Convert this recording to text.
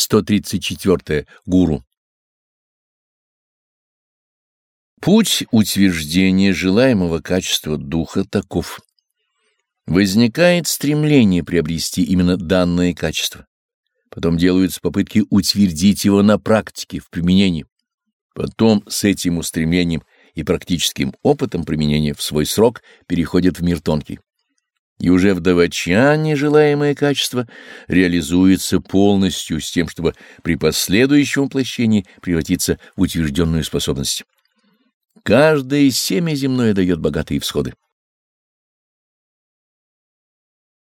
134. Гуру. Путь утверждения желаемого качества духа таков. Возникает стремление приобрести именно данное качество. Потом делаются попытки утвердить его на практике, в применении. Потом с этим устремлением и практическим опытом применения в свой срок переходит в мир тонкий и уже в давачане желаемое качество реализуется полностью с тем, чтобы при последующем воплощении превратиться в утвержденную способность. Каждое семя земное дает богатые всходы.